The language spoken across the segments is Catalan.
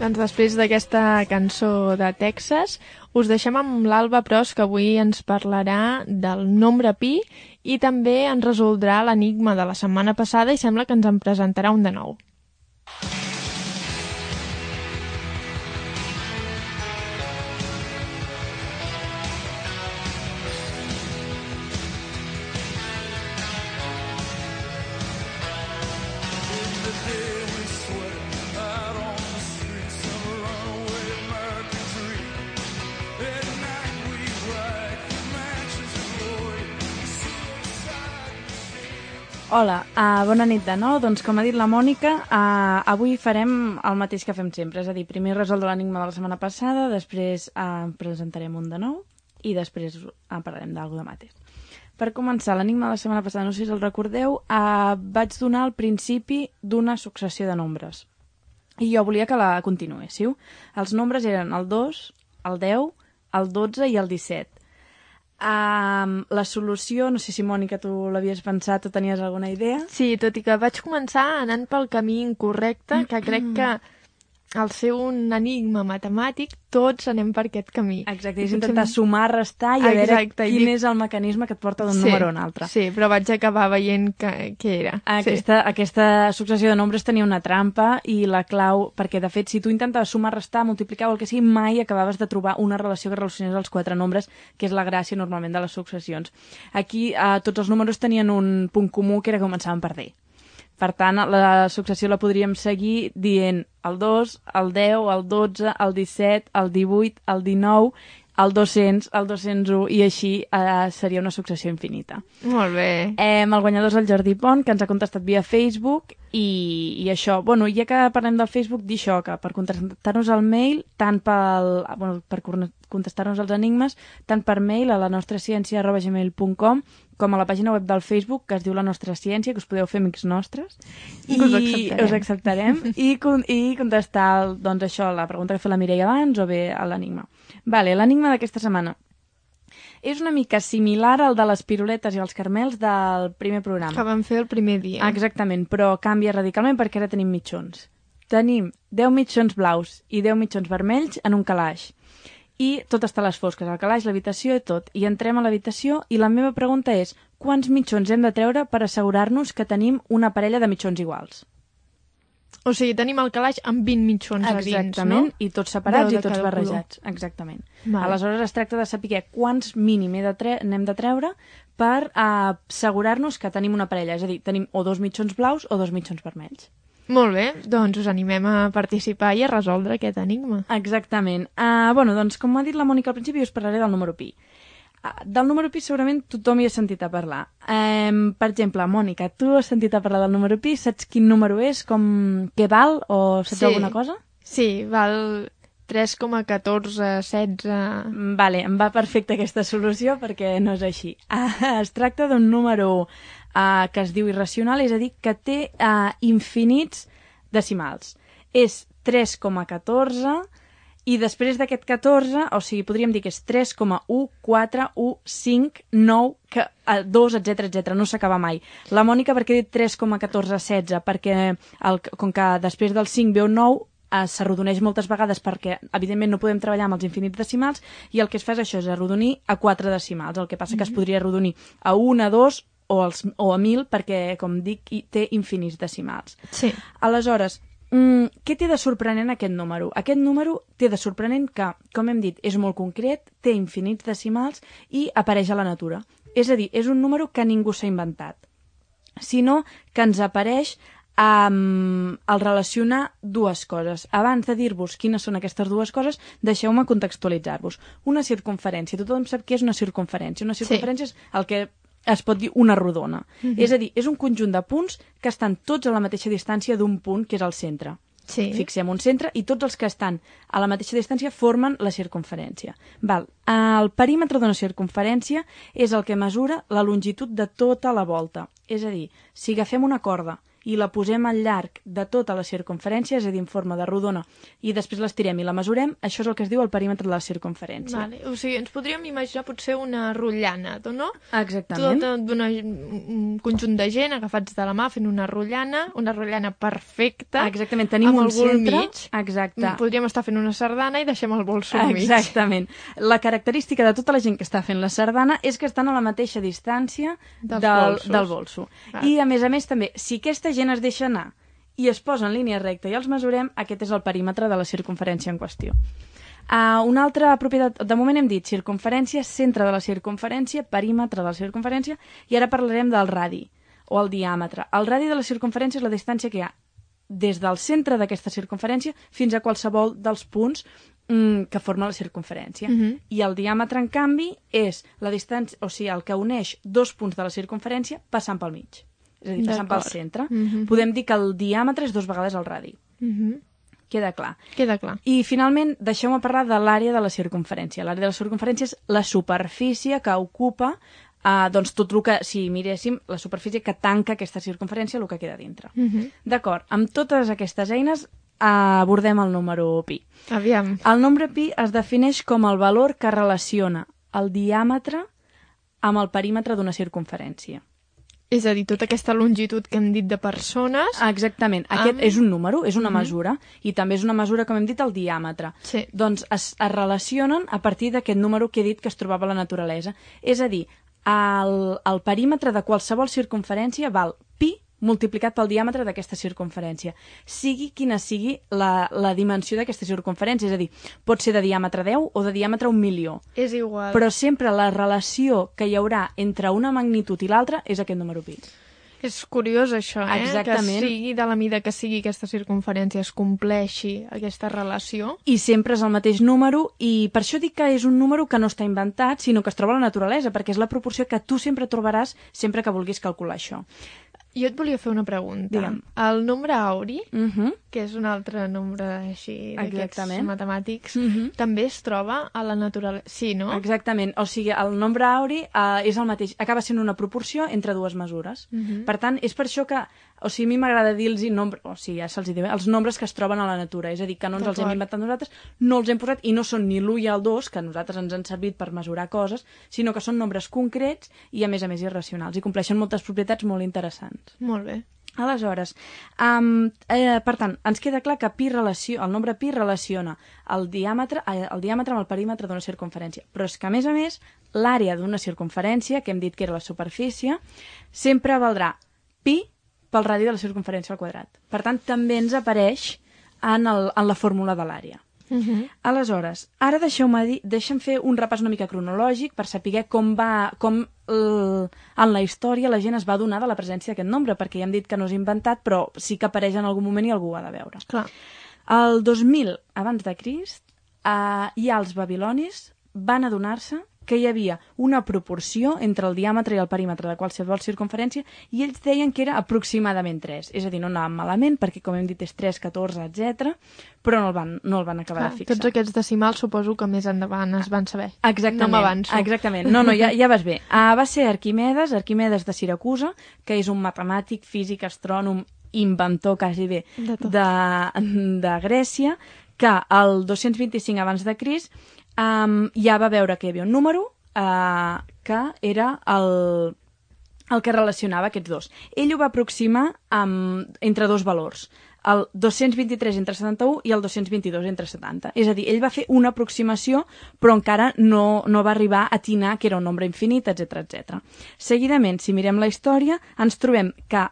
Doncs després d'aquesta cançó de Texas, us deixem amb l'Alba Pros, que avui ens parlarà del nombre pi i també ens resoldrà l'enigma de la setmana passada i sembla que ens en presentarà un de nou. Hola, uh, bona nit de nou. Doncs com ha dit la Mònica, uh, avui farem el mateix que fem sempre, és a dir, primer resoldre l'enigma de la setmana passada, després uh, presentarem un de nou i després uh, parlarem d'algú de mateix. Per començar, l'enigma de la setmana passada, no sé si el recordeu, uh, vaig donar el principi d'una successió de nombres. I jo volia que la continuéssiu. Els nombres eren el 2, el 10, el 12 i el 17 Um, la solució, no sé si Mònica tu l'havies pensat o tenies alguna idea. Sí, tot i que vaig començar anant pel camí incorrecte, que crec que al ser un enigma matemàtic, tots anem per aquest camí. Exacte, és intentar sumar, restar i a veure Exacte, quin dic... és el mecanisme que et porta d'un sí, número a un altre. Sí, però vaig acabar veient que, que era. Aquesta, sí. aquesta successió de nombres tenia una trampa i la clau, perquè de fet, si tu intentaves sumar, restar, multiplicar o el que sigui, mai acabaves de trobar una relació que relacionés els quatre nombres, que és la gràcia normalment de les successions. Aquí eh, tots els números tenien un punt comú que era que començaven per D. Per tant, la successió la podríem seguir dient el 2, el 10, el 12, el 17, el 18, el 19, el 200, el 201 i així eh, seria una successió infinita. Molt bé. Eh, el guanyador és el Jordi Pont, que ens ha contestat via Facebook i, i això, bueno, ja que parlem del Facebook, dir això, que per contestar-nos al mail, tant pel, bueno, per contestar-nos els enigmes, tant per mail a la nostra ciència arroba gmail.com com a la pàgina web del Facebook que es diu La Nostra Ciència, que us podeu fer amics nostres. I us acceptarem. Us acceptarem i, con i contestar doncs, això, la pregunta que fa la Mireia abans o bé a l'enigma. Vale, l'enigma d'aquesta setmana és una mica similar al de les piruletes i els carmels del primer programa. Que vam fer el primer dia. Exactament, però canvia radicalment perquè ara tenim mitjons. Tenim 10 mitjons blaus i 10 mitjons vermells en un calaix i tot està a les fosques, el calaix, l'habitació i tot. I entrem a l'habitació i la meva pregunta és quants mitjons hem de treure per assegurar-nos que tenim una parella de mitjons iguals? O sigui, tenim el calaix amb 20 mitjons Exactament, a dins, no? i tots separats i tots barrejats. Color. Exactament. Vale. Aleshores es tracta de saber quants mínim he de tre n'hem de treure per uh, assegurar-nos que tenim una parella. És a dir, tenim o dos mitjons blaus o dos mitjons vermells. Molt bé, doncs us animem a participar i a resoldre aquest enigma. Exactament. Uh, bueno, doncs com ha dit la Mònica al principi, us parlaré del número pi. Uh, del número pi segurament tothom hi ha sentit a parlar. Um, per exemple, Mònica, tu has sentit a parlar del número pi? Saps quin número és? Com... Què val? O saps sí. alguna cosa? Sí, val 3,1416... Vale, em va perfecta aquesta solució perquè no és així. Uh, es tracta d'un número uh, que es diu irracional, és a dir, que té uh, infinits decimals. És 3,14 i després d'aquest 14, o sigui, podríem dir que és 3,1, 4, 1, 5, 9, que, uh, 2, etc etc. no s'acaba mai. La Mònica, perquè dit 3,1416? Perquè el, com que després del 5 ve un 9, eh, s'arrodoneix moltes vegades perquè, evidentment, no podem treballar amb els infinits decimals i el que es fa és això, és arrodonir a 4 decimals. El que passa mm -hmm. que es podria arrodonir a 1, a 2 o, els, o a 1.000 perquè, com dic, té infinits decimals. Sí. Aleshores, mm, què té de sorprenent aquest número? Aquest número té de sorprenent que, com hem dit, és molt concret, té infinits decimals i apareix a la natura. És a dir, és un número que ningú s'ha inventat, sinó que ens apareix um, al relacionar dues coses. Abans de dir-vos quines són aquestes dues coses, deixeu-me contextualitzar-vos. Una circunferència. Tothom sap què és una circunferència. Una circunferència sí. és el que es pot dir una rodona. Mm -hmm. És a dir, és un conjunt de punts que estan tots a la mateixa distància d'un punt, que és el centre. Sí. Fixem un centre i tots els que estan a la mateixa distància formen la circunferència. Val. El perímetre d'una circunferència és el que mesura la longitud de tota la volta. És a dir, si agafem una corda i la posem al llarg de tota la circunferència, és a dir, en forma de rodona, i després l'estirem i la mesurem, això és el que es diu el perímetre de la circunferència. Vale. O sigui, ens podríem imaginar potser una rotllana, no? Exactament. Tot d'un conjunt de gent agafats de la mà fent una rotllana, una rotllana perfecta. Exactament, tenim un centre. mig. Exacte. Podríem estar fent una sardana i deixem el bolso al mig. Exactament. La característica de tota la gent que està fent la sardana és que estan a la mateixa distància Dels del, bolsos. del bolso. Val. I, a més a més, també, si aquesta gent es deixa anar i es posa en línia recta i els mesurem, aquest és el perímetre de la circunferència en qüestió. Uh, una altra propietat, de moment hem dit circunferència, centre de la circunferència, perímetre de la circunferència, i ara parlarem del radi, o el diàmetre. El radi de la circunferència és la distància que hi ha des del centre d'aquesta circunferència fins a qualsevol dels punts mm, que forma la circunferència. Mhm. I el diàmetre, en canvi, és la distància, o sigui, el que uneix dos punts de la circunferència passant pel mig. És a dir, passant pel centre. Mhm. Podem dir que el diàmetre és dos vegades el radi. Mhm. Queda clar. Queda clar. I, finalment, deixeu-me parlar de l'àrea de la circunferència. L'àrea de la circunferència és la superfície que ocupa eh, doncs tot el que, si miréssim, la superfície que tanca aquesta circunferència, el que queda dintre. Mhm. D'acord, amb totes aquestes eines eh, abordem el número pi. Aviam. El nombre pi es defineix com el valor que relaciona el diàmetre amb el perímetre d'una circunferència. És a dir, tota aquesta longitud que hem dit de persones... Exactament. Aquest Amb- és un número, és una Mhm. mesura, i també és una mesura, com hem dit, el diàmetre. Sí. Doncs es, es relacionen a partir d'aquest número que he dit que es trobava a la naturalesa. És a dir, el, el perímetre de qualsevol circunferència val pi multiplicat pel diàmetre d'aquesta circunferència. Sigui quina sigui la, la dimensió d'aquesta circunferència, és a dir, pot ser de diàmetre 10 o de diàmetre 1 milió. És igual. Però sempre la relació que hi haurà entre una magnitud i l'altra és aquest número pi. És curiós això, eh? Exactament. Que sigui de la mida que sigui aquesta circunferència, es compleixi aquesta relació. I sempre és el mateix número, i per això dic que és un número que no està inventat, sinó que es troba a la naturalesa, perquè és la proporció que tu sempre trobaràs sempre que vulguis calcular això. Jo et volia fer una pregunta. Digue'm. El nombre auri, Uh -huh. que és un altre nombre així d'aquests matemàtics, Mhm. també es troba a la naturalesa. Sí, no? Exactament, o sigui, el nombre auri uh, és el mateix, acaba sent una proporció entre dues mesures. Mhm. Per tant, és per això que, o sigui, a mi m'agrada dir-los nombres, o sigui, ja se'ls diu, els nombres que es troben a la natura, és a dir, que no ens els hem inventat nosaltres, no els hem posat, i no són ni l'1 i el 2, que a nosaltres ens han servit per mesurar coses, sinó que són nombres concrets i, a més a més, irracionals, i compleixen moltes propietats molt interessants. Molt bé. Aleshores, um, eh, per tant, ens queda clar que pi relació, el nombre pi relaciona el diàmetre, eh, el diàmetre amb el perímetre d'una circunferència. Però és que, a més a més, l'àrea d'una circunferència, que hem dit que era la superfície, sempre valdrà pi pel radi de la circunferència al quadrat. Per tant, també ens apareix en, el, en la fórmula de l'àrea. Uh -huh. Aleshores, ara deixeu-me dir, deixa'm fer un repàs una mica cronològic per saber com va, com el, en la història la gent es va donar de la presència d'aquest nombre, perquè ja hem dit que no és inventat, però sí que apareix en algun moment i algú ho ha de veure. Clar. El 2000 abans de Crist, eh, ja els babilonis van adonar-se que hi havia una proporció entre el diàmetre i el perímetre de qualsevol circunferència i ells deien que era aproximadament 3. És a dir, no anàvem malament perquè, com hem dit, és 3, 14, etc. però no el van, no el van acabar Clar, de fixar. tots aquests decimals suposo que més endavant es van saber. Exactament. No m'avanço. Exactament. No, no, ja, ja vas bé. Uh, va ser Arquimedes, Arquimedes de Siracusa, que és un matemàtic, físic, astrònom, inventor quasi bé De tot. de, de Grècia, que el 225 abans de Crist um, ja va veure que hi havia un número uh, que era el, el que relacionava aquests dos. Ell ho va aproximar amb, entre dos valors, el 223 entre 71 i el 222 entre 70. És a dir, ell va fer una aproximació, però encara no, no va arribar a atinar que era un nombre infinit, etc etc. Seguidament, si mirem la història, ens trobem que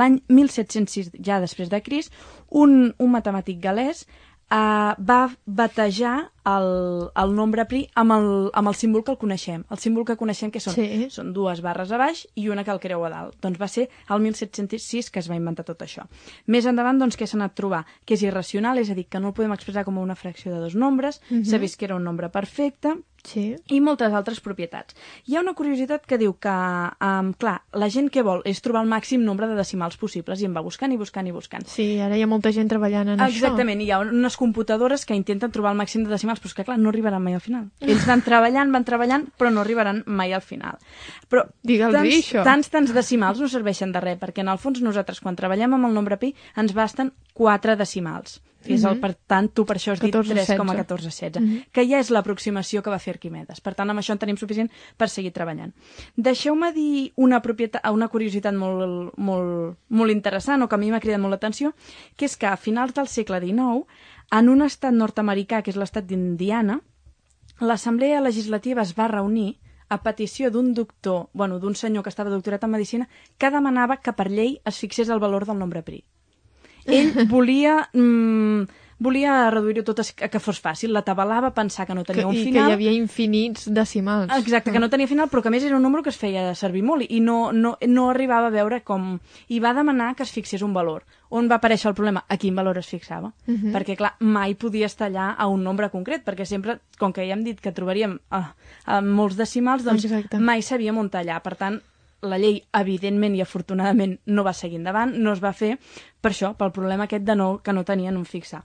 l'any 1706, ja després de Crist, un, un matemàtic galès uh, va batejar el, el nombre pi amb el, amb el símbol que el coneixem. El símbol que coneixem que són, Sí. són dues barres a baix i una que el creu a dalt. Doncs va ser el 1706 que es va inventar tot això. Més endavant, doncs, què s'ha anat a trobar? Que és irracional, és a dir, que no el podem expressar com una fracció de dos nombres, Mhm. s'ha vist que era un nombre perfecte, Sí. i moltes altres propietats. Hi ha una curiositat que diu que, um, clar, la gent que vol és trobar el màxim nombre de decimals possibles i en va buscant i buscant i buscant. Sí, ara hi ha molta gent treballant en Exactament, hi ha unes computadores que intenten trobar el màxim de decimals finals, però és que clar, no arribaran mai al final. Ells van treballant, van treballant, però no arribaran mai al final. Però tants, això. tants, tants decimals no serveixen de res, perquè en el fons nosaltres, quan treballem amb el nombre pi, ens basten quatre decimals. És el, per tant, tu per això has dit 14, 3,1416, que ja és l'aproximació que va fer Arquimedes. Per tant, amb això en tenim suficient per seguir treballant. Deixeu-me dir una, propietat, una curiositat molt, molt, molt interessant, o que a mi m'ha cridat molt l'atenció, que és que a finals del segle XIX, en un estat nord-americà, que és l'estat d'Indiana, l'Assemblea Legislativa es va reunir a petició d'un doctor, bueno, d'un senyor que estava doctorat en Medicina, que demanava que per llei es fixés el valor del nombre pri. Ell volia, mm, volia reduir-ho tot a que fos fàcil, la tabalava, pensar que no Que, tenia un I que final... hi havia infinits decimals. Exacte, que no tenia final, però que a més era un número que es feia servir molt i no, no, no arribava a veure com... I va demanar que es fixés un valor. On va aparèixer el problema? A quin valor es fixava? Uh -huh. Perquè, clar, mai podies tallar a un nombre concret, perquè sempre, com que ja hem dit que trobaríem uh, uh, molts decimals, doncs Exacte. mai sabíem on tallar. Per tant, la llei, evidentment i afortunadament, no va seguir endavant, no es va fer per això, pel problema aquest de no, que no tenien un fixar.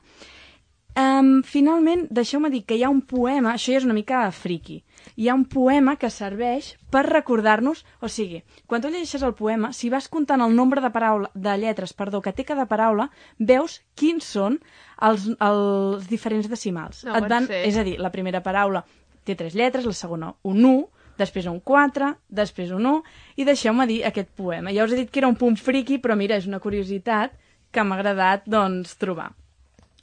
Um, finalment, deixeu-me dir que hi ha un poema, això ja és una mica friqui, hi ha un poema que serveix per recordar-nos, o sigui, quan tu llegeixes el poema, si vas comptant el nombre de, paraula, de lletres perdó, que té cada paraula, veus quins són els, els diferents decimals. No Et van, és a dir, la primera paraula té tres lletres, la segona un 1, després un 4, després un 1, i deixeu-me dir aquest poema. Ja us he dit que era un punt friqui, però mira, és una curiositat que m'ha agradat doncs, trobar.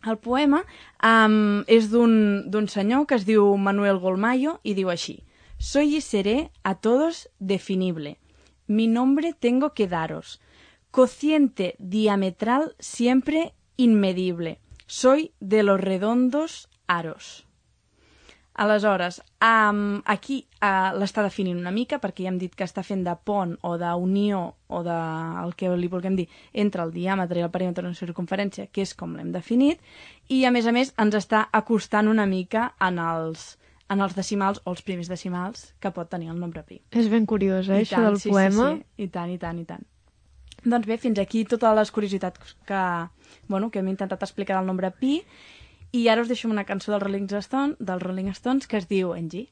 El poema um, és d'un senyor que es diu Manuel Golmayo i diu així Soy y seré a todos definible. Mi nombre tengo que daros. Cociente diametral siempre inmedible. Soy de los redondos aros. Aleshores, um, aquí uh, l'està definint una mica perquè ja hem dit que està fent de pont o d'unió o de el que li vulguem dir entre el diàmetre i el perímetre de la circunferència, que és com l'hem definit, i a més a més ens està acostant una mica en els, en els decimals o els primers decimals que pot tenir el nombre pi. És ben curiós, eh, I això tant, del sí, poema. Sí, sí. I tant, i tant, i tant. Doncs bé, fins aquí totes les curiositats que, bueno, que hem intentat explicar del nombre pi i ara us deixo una cançó dels Rolling Stones, dels Rolling Stones que es diu Angie.